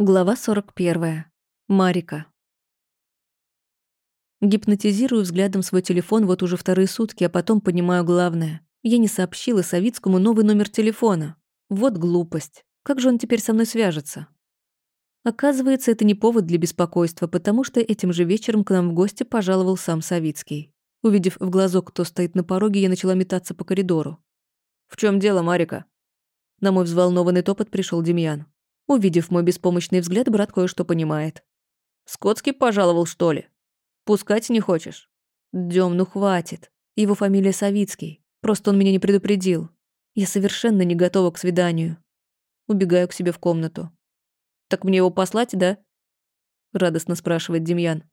Глава 41. Марика. Гипнотизирую взглядом свой телефон вот уже вторые сутки, а потом понимаю главное. Я не сообщила Савицкому новый номер телефона. Вот глупость. Как же он теперь со мной свяжется? Оказывается, это не повод для беспокойства, потому что этим же вечером к нам в гости пожаловал сам Савицкий. Увидев в глазок, кто стоит на пороге, я начала метаться по коридору. «В чем дело, Марика?» На мой взволнованный топот пришел Демьян. Увидев мой беспомощный взгляд, брат кое-что понимает. «Скотский пожаловал, что ли? Пускать не хочешь?» «Дём, ну хватит. Его фамилия Савицкий. Просто он меня не предупредил. Я совершенно не готова к свиданию. Убегаю к себе в комнату. «Так мне его послать, да?» Радостно спрашивает Демьян.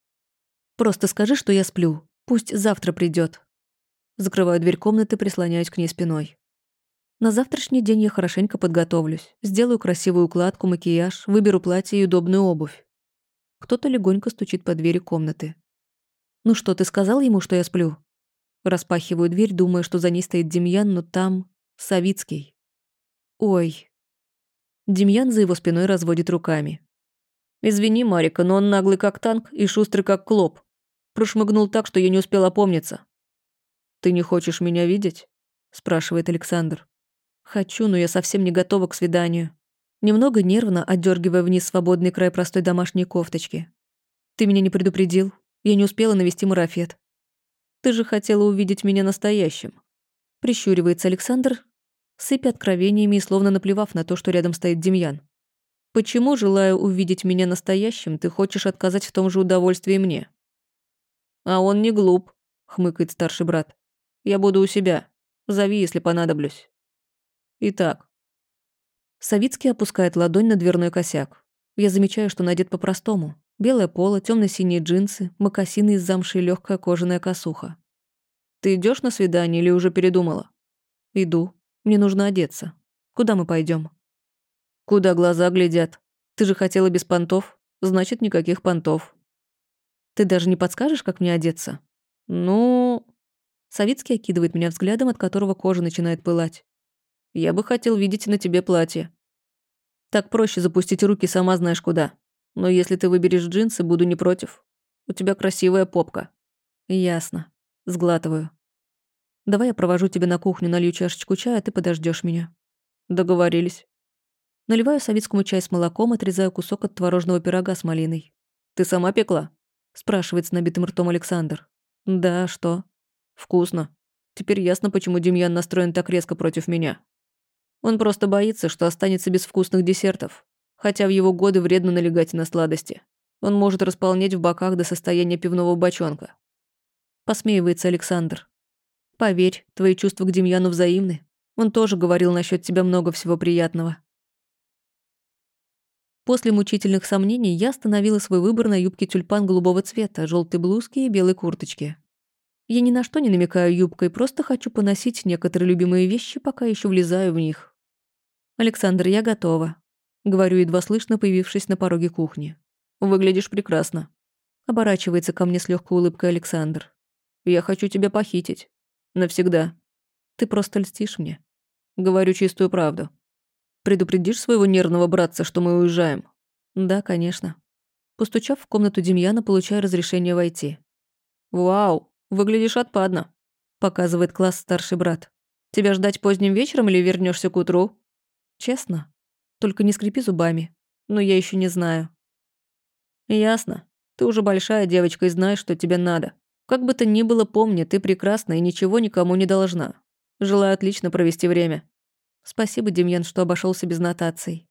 «Просто скажи, что я сплю. Пусть завтра придет. Закрываю дверь комнаты, прислоняюсь к ней спиной. На завтрашний день я хорошенько подготовлюсь, сделаю красивую укладку, макияж, выберу платье и удобную обувь. Кто-то легонько стучит по двери комнаты. «Ну что, ты сказал ему, что я сплю?» Распахиваю дверь, думая, что за ней стоит Демьян, но там Савицкий. «Ой». Демьян за его спиной разводит руками. «Извини, Марика, но он наглый как танк и шустрый как клоп. Прошмыгнул так, что я не успел опомниться». «Ты не хочешь меня видеть?» – спрашивает Александр. Хочу, но я совсем не готова к свиданию. Немного нервно отдергивая вниз свободный край простой домашней кофточки. Ты меня не предупредил. Я не успела навести марафет. Ты же хотела увидеть меня настоящим. Прищуривается Александр, сыпя откровениями и словно наплевав на то, что рядом стоит Демьян. Почему, желая увидеть меня настоящим, ты хочешь отказать в том же удовольствии мне? А он не глуп, хмыкает старший брат. Я буду у себя. Зови, если понадоблюсь. Итак. Савицкий опускает ладонь на дверной косяк. Я замечаю, что надет по-простому. Белое поло, темно синие джинсы, мокасины из замши и легкая кожаная косуха. Ты идешь на свидание или уже передумала? Иду. Мне нужно одеться. Куда мы пойдем? Куда глаза глядят? Ты же хотела без понтов, значит, никаких понтов. Ты даже не подскажешь, как мне одеться? Ну... Савицкий окидывает меня взглядом, от которого кожа начинает пылать. Я бы хотел видеть на тебе платье. Так проще запустить руки сама знаешь куда. Но если ты выберешь джинсы, буду не против. У тебя красивая попка. Ясно. Сглатываю. Давай я провожу тебя на кухню, налью чашечку чая, а ты подождешь меня. Договорились. Наливаю советскому чай с молоком, отрезаю кусок от творожного пирога с малиной. Ты сама пекла? Спрашивает с набитым ртом Александр. Да, что? Вкусно. Теперь ясно, почему Демьян настроен так резко против меня. Он просто боится, что останется без вкусных десертов. Хотя в его годы вредно налегать на сладости. Он может располнять в боках до состояния пивного бочонка. Посмеивается Александр. Поверь, твои чувства к Демьяну взаимны. Он тоже говорил насчет тебя много всего приятного. После мучительных сомнений я остановила свой выбор на юбке тюльпан голубого цвета, желтой блузке и белой курточке. Я ни на что не намекаю юбкой, просто хочу поносить некоторые любимые вещи, пока еще влезаю в них. «Александр, я готова», — говорю, едва слышно, появившись на пороге кухни. «Выглядишь прекрасно», — оборачивается ко мне с легкой улыбкой Александр. «Я хочу тебя похитить. Навсегда. Ты просто льстишь мне». «Говорю чистую правду. Предупредишь своего нервного братца, что мы уезжаем?» «Да, конечно». Постучав в комнату Демьяна, получаю разрешение войти. «Вау, выглядишь отпадно», — показывает класс старший брат. «Тебя ждать поздним вечером или вернешься к утру?» Честно? Только не скрипи зубами. Но я еще не знаю. Ясно. Ты уже большая девочка и знаешь, что тебе надо. Как бы то ни было, помни, ты прекрасна и ничего никому не должна. Желаю отлично провести время. Спасибо, Демьян, что обошелся без нотаций.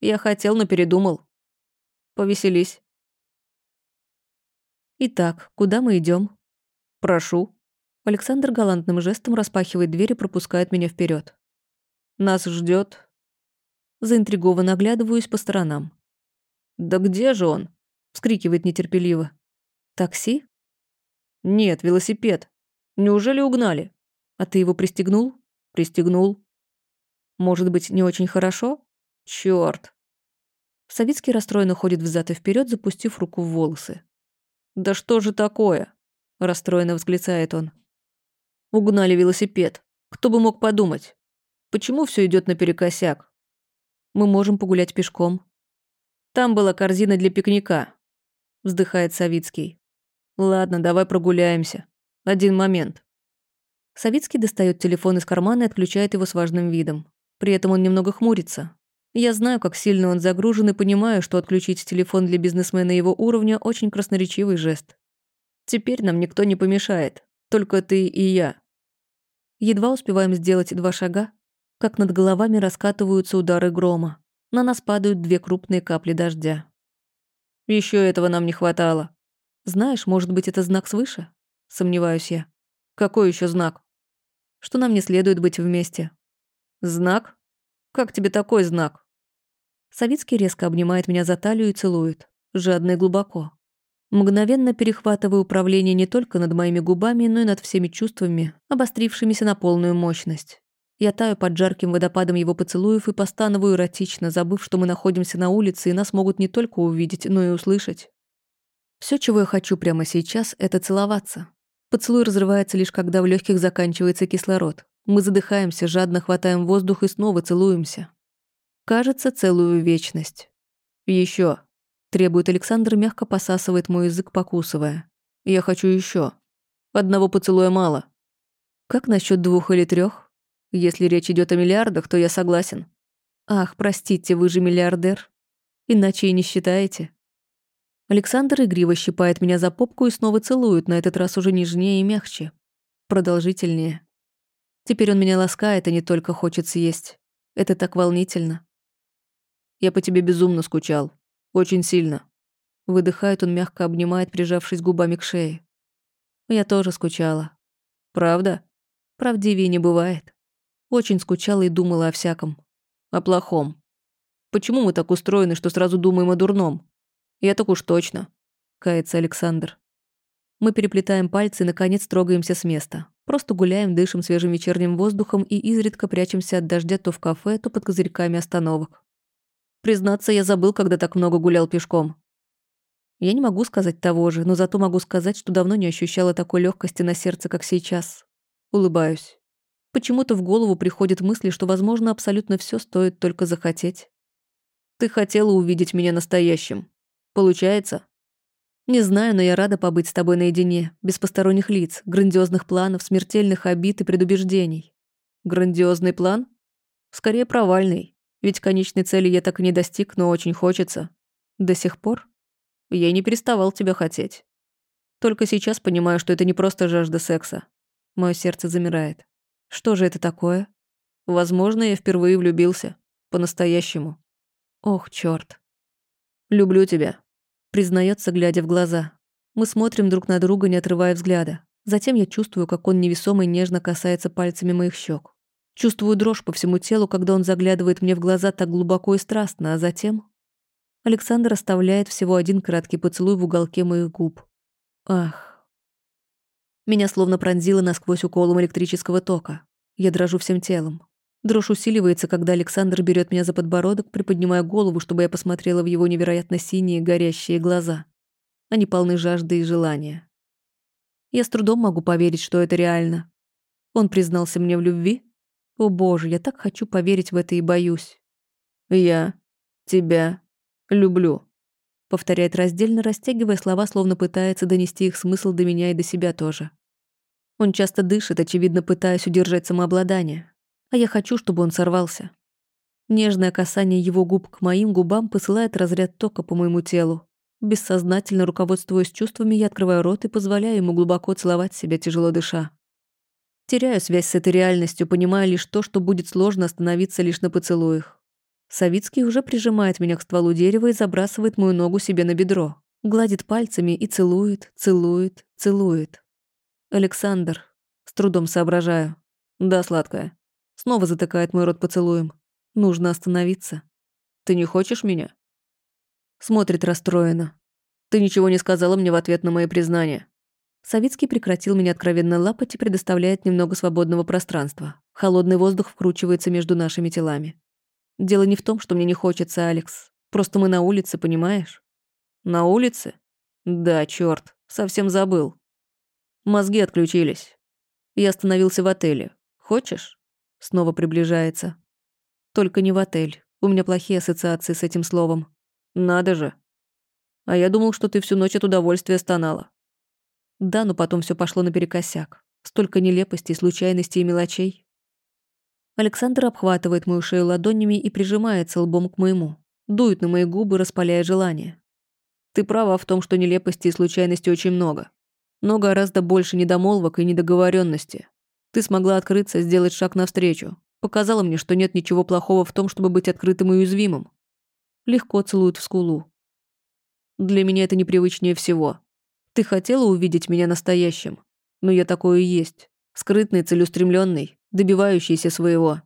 Я хотел, но передумал. Повеселись. Итак, куда мы идем? Прошу. Александр галантным жестом распахивает дверь и пропускает меня вперед. Нас ждет Заинтригованно оглядываюсь по сторонам. «Да где же он?» — вскрикивает нетерпеливо. «Такси?» «Нет, велосипед. Неужели угнали?» «А ты его пристегнул?» «Пристегнул». «Может быть, не очень хорошо?» «Чёрт!» Савицкий расстроенно ходит взад и вперед, запустив руку в волосы. «Да что же такое?» – расстроенно восклицает он. «Угнали велосипед. Кто бы мог подумать? Почему все идет наперекосяк? Мы можем погулять пешком. Там была корзина для пикника. Вздыхает Савицкий. Ладно, давай прогуляемся. Один момент. Савицкий достает телефон из кармана и отключает его с важным видом. При этом он немного хмурится. Я знаю, как сильно он загружен и понимаю, что отключить телефон для бизнесмена его уровня – очень красноречивый жест. Теперь нам никто не помешает. Только ты и я. Едва успеваем сделать два шага, как над головами раскатываются удары грома. На нас падают две крупные капли дождя. Еще этого нам не хватало. Знаешь, может быть, это знак свыше? Сомневаюсь я. Какой еще знак? Что нам не следует быть вместе. Знак? Как тебе такой знак? Савицкий резко обнимает меня за талию и целует. Жадно и глубоко. Мгновенно перехватываю управление не только над моими губами, но и над всеми чувствами, обострившимися на полную мощность. Я таю под жарким водопадом его поцелуев и постановую эротично, забыв, что мы находимся на улице и нас могут не только увидеть, но и услышать. Все, чего я хочу прямо сейчас, это целоваться. Поцелуй разрывается лишь когда в легких заканчивается кислород. Мы задыхаемся, жадно хватаем воздух и снова целуемся. Кажется, целую вечность. Еще. Требует Александр, мягко посасывает мой язык, покусывая. Я хочу еще. Одного поцелуя мало. Как насчет двух или трех? Если речь идет о миллиардах, то я согласен. Ах, простите, вы же миллиардер. Иначе и не считаете. Александр игриво щипает меня за попку и снова целует, на этот раз уже нежнее и мягче. Продолжительнее. Теперь он меня ласкает, а не только хочет съесть. Это так волнительно. Я по тебе безумно скучал. Очень сильно. Выдыхает он, мягко обнимает, прижавшись губами к шее. Я тоже скучала. Правда? Правдивее не бывает. Очень скучала и думала о всяком. О плохом. Почему мы так устроены, что сразу думаем о дурном? Я так уж точно. Кается Александр. Мы переплетаем пальцы и, наконец, трогаемся с места. Просто гуляем, дышим свежим вечерним воздухом и изредка прячемся от дождя то в кафе, то под козырьками остановок. Признаться, я забыл, когда так много гулял пешком. Я не могу сказать того же, но зато могу сказать, что давно не ощущала такой легкости на сердце, как сейчас. Улыбаюсь. Почему-то в голову приходят мысли, что, возможно, абсолютно все стоит только захотеть. Ты хотела увидеть меня настоящим. Получается? Не знаю, но я рада побыть с тобой наедине, без посторонних лиц, грандиозных планов, смертельных обид и предубеждений. Грандиозный план? Скорее провальный. Ведь конечной цели я так и не достиг, но очень хочется. До сих пор? Я не переставал тебя хотеть. Только сейчас понимаю, что это не просто жажда секса. Мое сердце замирает. Что же это такое? Возможно, я впервые влюбился. По-настоящему. Ох, чёрт. Люблю тебя. Признается, глядя в глаза. Мы смотрим друг на друга, не отрывая взгляда. Затем я чувствую, как он невесомо и нежно касается пальцами моих щек. Чувствую дрожь по всему телу, когда он заглядывает мне в глаза так глубоко и страстно, а затем... Александр оставляет всего один краткий поцелуй в уголке моих губ. Ах. Меня словно пронзило насквозь уколом электрического тока. Я дрожу всем телом. Дрожь усиливается, когда Александр берет меня за подбородок, приподнимая голову, чтобы я посмотрела в его невероятно синие, горящие глаза. Они полны жажды и желания. Я с трудом могу поверить, что это реально. Он признался мне в любви? О боже, я так хочу поверить в это и боюсь. «Я тебя люблю», — повторяет раздельно, растягивая слова, словно пытается донести их смысл до меня и до себя тоже. Он часто дышит, очевидно пытаясь удержать самообладание. А я хочу, чтобы он сорвался. Нежное касание его губ к моим губам посылает разряд тока по моему телу. Бессознательно руководствуясь чувствами, я открываю рот и позволяю ему глубоко целовать себя, тяжело дыша. Теряю связь с этой реальностью, понимая лишь то, что будет сложно остановиться лишь на поцелуях. Савицкий уже прижимает меня к стволу дерева и забрасывает мою ногу себе на бедро. Гладит пальцами и целует, целует, целует. «Александр». С трудом соображаю. «Да, сладкая». Снова затыкает мой рот поцелуем. Нужно остановиться. «Ты не хочешь меня?» Смотрит расстроенно. «Ты ничего не сказала мне в ответ на мои признания». Савицкий прекратил меня откровенно лапать и предоставляет немного свободного пространства. Холодный воздух вкручивается между нашими телами. Дело не в том, что мне не хочется, Алекс. Просто мы на улице, понимаешь? На улице? Да, чёрт, совсем забыл. Мозги отключились. Я остановился в отеле. Хочешь? Снова приближается. Только не в отель. У меня плохие ассоциации с этим словом. Надо же. А я думал, что ты всю ночь от удовольствия стонала. Да, но потом все пошло наперекосяк. Столько нелепостей, случайностей и мелочей. Александр обхватывает мою шею ладонями и прижимается лбом к моему. Дует на мои губы, распаляя желание. Ты права в том, что нелепостей и случайностей очень много. Но гораздо больше недомолвок и недоговоренности. Ты смогла открыться, сделать шаг навстречу. Показала мне, что нет ничего плохого в том, чтобы быть открытым и уязвимым. Легко целует в скулу. Для меня это непривычнее всего. Ты хотела увидеть меня настоящим, но я такой и есть. Скрытный, целеустремленный, добивающийся своего.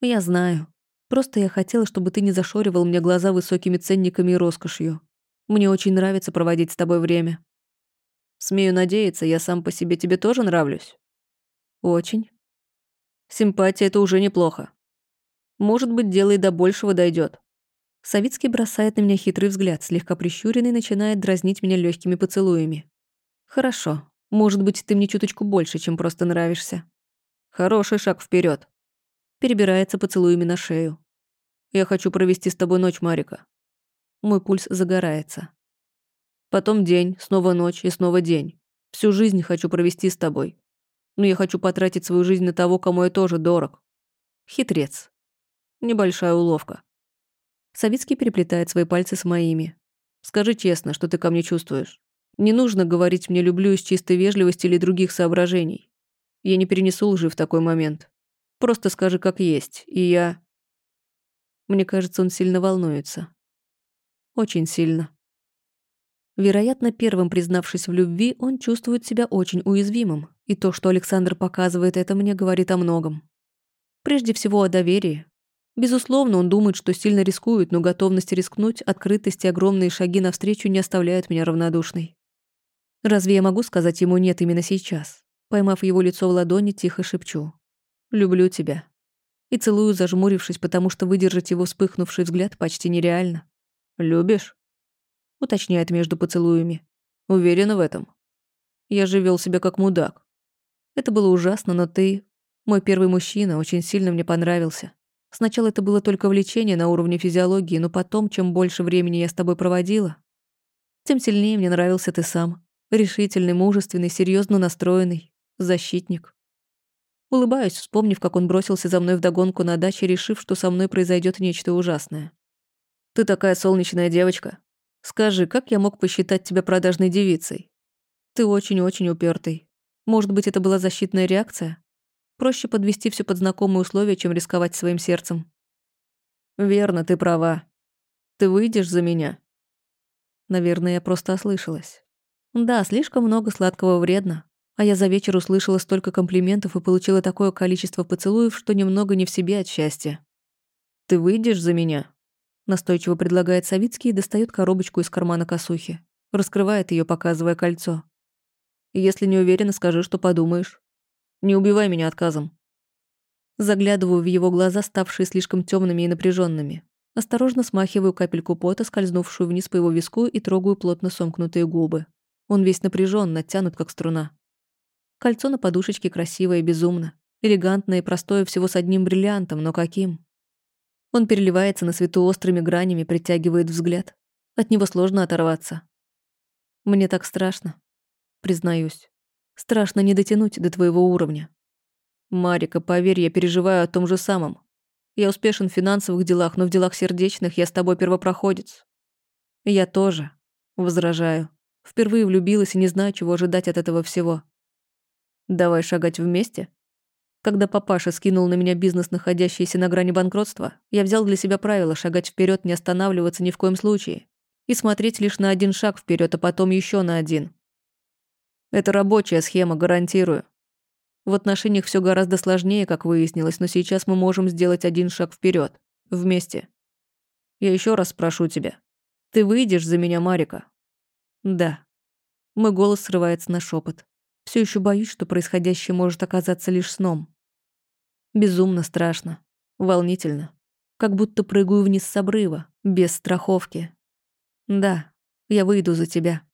Я знаю. Просто я хотела, чтобы ты не зашоривал мне глаза высокими ценниками и роскошью. Мне очень нравится проводить с тобой время. Смею надеяться, я сам по себе тебе тоже нравлюсь. Очень. Симпатия — это уже неплохо. Может быть, дело и до большего дойдет. Савицкий бросает на меня хитрый взгляд, слегка прищуренный, начинает дразнить меня легкими поцелуями. Хорошо. Может быть, ты мне чуточку больше, чем просто нравишься. Хороший шаг вперед. Перебирается поцелуями на шею. Я хочу провести с тобой ночь, Марика. Мой пульс загорается. Потом день, снова ночь и снова день. Всю жизнь хочу провести с тобой. Но я хочу потратить свою жизнь на того, кому я тоже дорог. Хитрец. Небольшая уловка. Савицкий переплетает свои пальцы с моими. Скажи честно, что ты ко мне чувствуешь. Не нужно говорить «мне люблю» из чистой вежливости или других соображений. Я не перенесу лжи в такой момент. Просто скажи, как есть, и я... Мне кажется, он сильно волнуется. Очень сильно. Вероятно, первым признавшись в любви, он чувствует себя очень уязвимым, и то, что Александр показывает это мне, говорит о многом. Прежде всего о доверии. Безусловно, он думает, что сильно рискует, но готовность рискнуть, открытость и огромные шаги навстречу не оставляют меня равнодушной. Разве я могу сказать ему «нет» именно сейчас? Поймав его лицо в ладони, тихо шепчу. «Люблю тебя». И целую, зажмурившись, потому что выдержать его вспыхнувший взгляд почти нереально. «Любишь?» Уточняет между поцелуями. «Уверена в этом?» Я же вел себя как мудак. Это было ужасно, но ты... Мой первый мужчина очень сильно мне понравился. Сначала это было только влечение на уровне физиологии, но потом, чем больше времени я с тобой проводила, тем сильнее мне нравился ты сам. Решительный, мужественный, серьезно настроенный. Защитник. Улыбаюсь, вспомнив, как он бросился за мной вдогонку на даче, решив, что со мной произойдет нечто ужасное. «Ты такая солнечная девочка. Скажи, как я мог посчитать тебя продажной девицей?» «Ты очень-очень упертый. Может быть, это была защитная реакция? Проще подвести все под знакомые условия, чем рисковать своим сердцем». «Верно, ты права. Ты выйдешь за меня?» Наверное, я просто ослышалась. Да, слишком много сладкого вредно. А я за вечер услышала столько комплиментов и получила такое количество поцелуев, что немного не в себе от счастья. «Ты выйдешь за меня?» Настойчиво предлагает Савицкий и достает коробочку из кармана косухи. Раскрывает ее, показывая кольцо. «Если не уверена, скажи, что подумаешь. Не убивай меня отказом». Заглядываю в его глаза, ставшие слишком темными и напряженными. Осторожно смахиваю капельку пота, скользнувшую вниз по его виску, и трогаю плотно сомкнутые губы. Он весь напряжен, натянут, как струна. Кольцо на подушечке красивое безумно. Элегантное и простое всего с одним бриллиантом, но каким? Он переливается на свету острыми гранями, притягивает взгляд. От него сложно оторваться. Мне так страшно. Признаюсь. Страшно не дотянуть до твоего уровня. Марика, поверь, я переживаю о том же самом. Я успешен в финансовых делах, но в делах сердечных я с тобой первопроходец. Я тоже, возражаю. Впервые влюбилась и не знаю, чего ожидать от этого всего. Давай шагать вместе? Когда папаша скинул на меня бизнес, находящийся на грани банкротства, я взял для себя правило шагать вперед, не останавливаться ни в коем случае и смотреть лишь на один шаг вперед, а потом еще на один. Это рабочая схема, гарантирую. В отношениях все гораздо сложнее, как выяснилось, но сейчас мы можем сделать один шаг вперед, вместе. Я еще раз спрошу тебя. Ты выйдешь за меня, Марика? Да. Мой голос срывается на шепот. Все еще боюсь, что происходящее может оказаться лишь сном. Безумно страшно. Волнительно. Как будто прыгаю вниз с обрыва, без страховки. Да, я выйду за тебя.